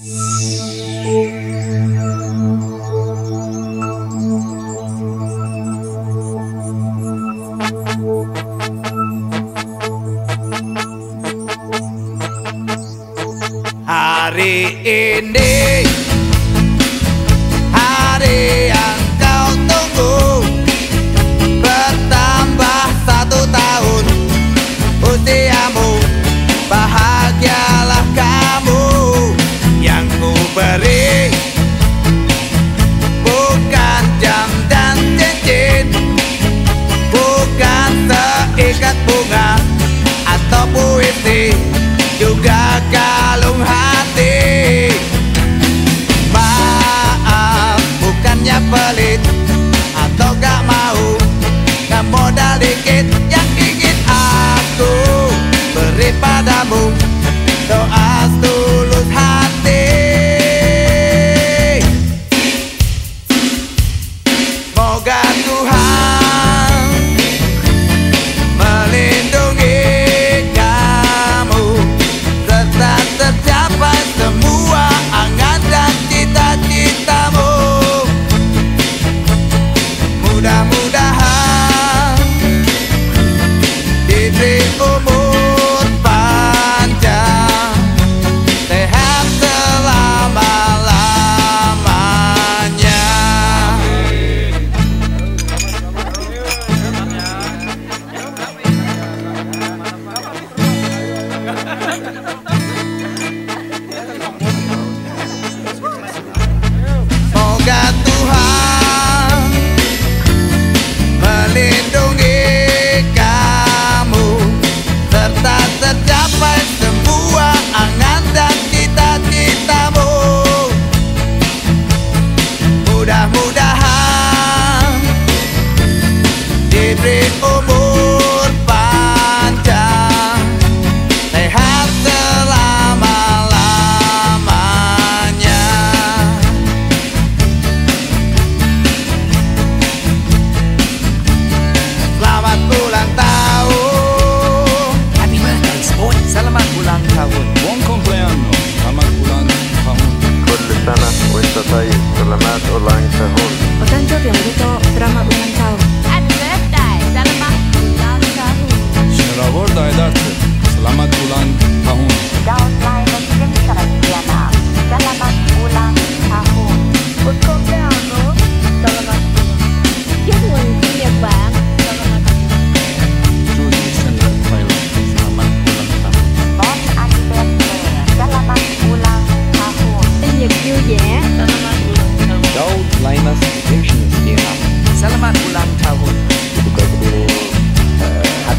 Hari ini lihat bunga atau puisi juga kalung hati. Maaf bukannya pelit atau gak mau gak modal dikit yang ingin aku beri padamu. Doa tulus hati. Moga mudah-mudahan problemet og lenge til hånd. Og den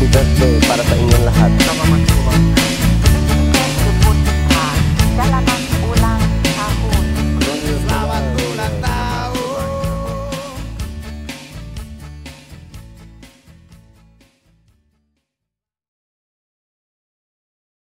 happy birthday para sa inyong lahat. Salamat po.